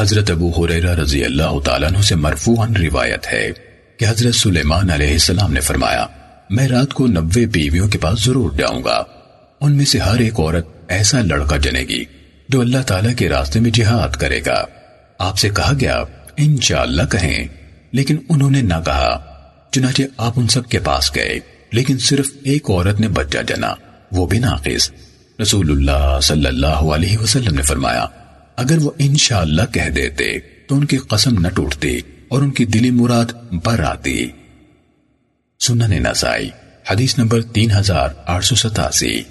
حضرت ابو حریرہ رضی اللہ تعالیٰ عنہ سے مرفوعاً روایت ہے کہ حضرت سلیمان علیہ السلام نے فرمایا، میں رات کو نوے بیویوں کے پاس ضرور جاؤں گا۔ ان میں سے ہر ایک عورت ایسا لڑکا جنے گی جو اللہ تعالیٰ کے راستے میں جہاد کرے گا۔ آپ سے کہا گیا، انشاءاللہ کہیں۔ لیکن انہوں نے نہ کہا، چنانچہ آپ ان سب کے پاس گئے، لیکن صرف ایک عورت نے بچہ جنا، وہ بھی ناقص۔ رسول اللہ صلی اللہ علیہ وسلم نے فرمایا اگر وہ انشاءاللہ کہہ دیتے تو ان کی قسم نہ ٹوٹتی اور ان کی دلی مراد بر آتی۔ سنن نسائی، حدیث نمبر تین ہزار آٹھ سو ستاسی۔